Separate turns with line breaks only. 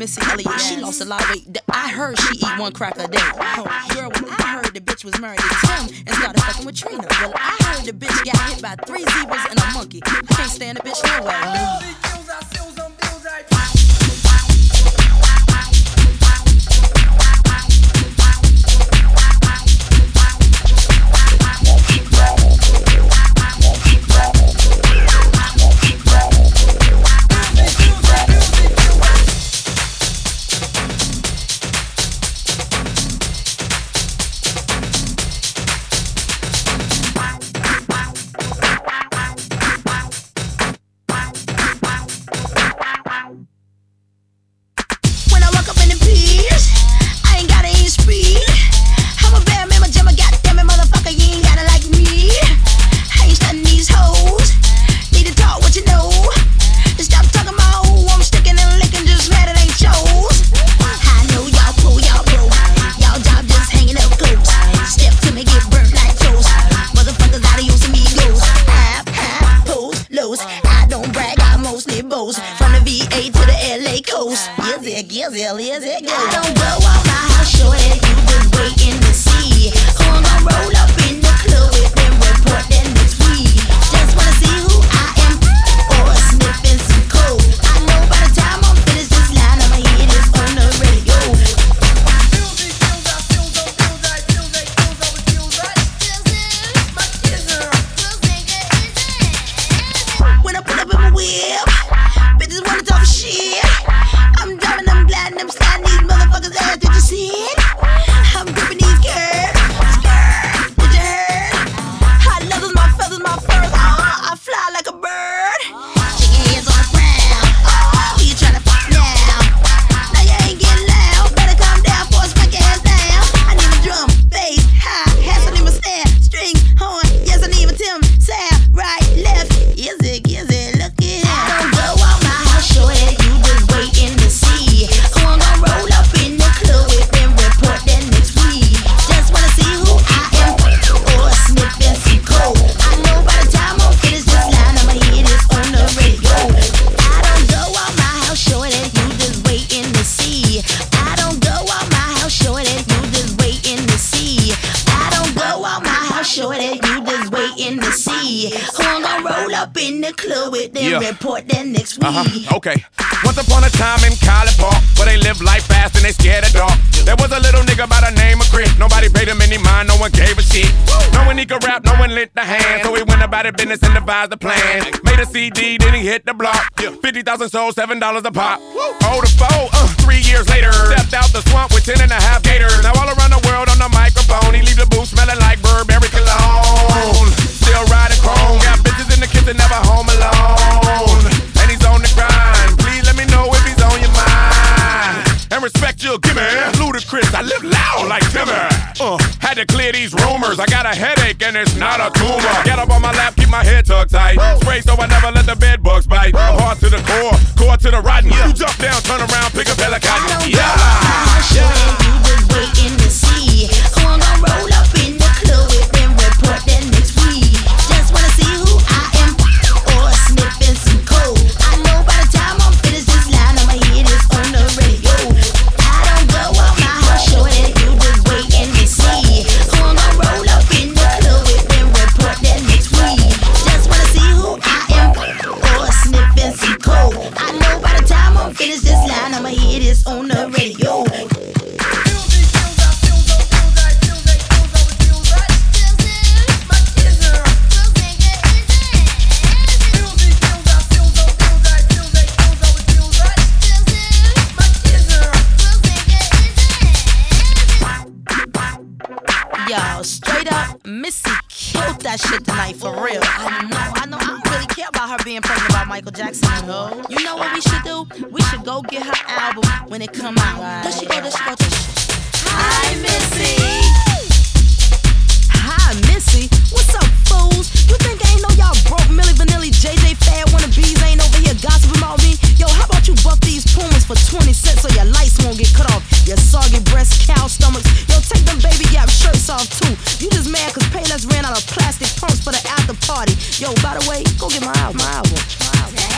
Missy Elliott. She lost a lot of weight. I heard she eat one crack a day. Oh, girl, when I heard the bitch was married to Tim and started fucking with Trina. Well, I heard the bitch got hit by three zebras and a monkey. I can't stand the bitch no way.
It, yes, it. I don't go out my house, sure that you just waiting to see. Who I'm gonna roll up in the club with them report that next week. Just wanna see who I am. Oh, or sniffing some coke. I know by the time I'm finished this line, I'ma hear this on the radio. When I pull up in my whip, Sim. Sure that you just waiting to see. Who I'm gonna roll up in the club with them
Yeah.
report that next week.
Uh-huh. Okay. Once upon a time in College Park, where they live life fast and they scared of dark. There was a little nigga by the name of Chris. Nobody paid him any mind, no one gave a shit. No one he could rap, no one lit the hand. So he went about his business and devised a plan. Made a CD, then he hit the block. 50,000 sold, $7 a pop. Oh, the foe, uh, three years later. Stepped out the swamp with 10 and a half gators. Now all around the world on the microphone, he leave the booth smelling like bitches in the kitchen, never home alone. And he's on the grind. Please let me know if he's on your mind. And respect you'll give me. Ludacris, I live loud like Timmy. Uh, had to clear these rumors. I got a headache and it's not a tumor. Get up on my lap, keep my head tucked tight. Spray so I never let the bed bugs bite. I'm hard to the core, core to the rotten. You jump down, turn around, pick up hella
I don't y'all. Straight up, Missy killed that shit tonight for real. I know, I know, I don't really care about her being pregnant by Michael Jackson. No. You know what we should do? We should go get her album when it come out. Right. Does she go? to she go? Does she...
Hi, Missy. Hi, Missy. What's up, fools? You think I ain't know y'all broke Milli Vanilli, JJ Fad wanna be? pumps for the after party. Yo, by the way, go get my album. My album. My album.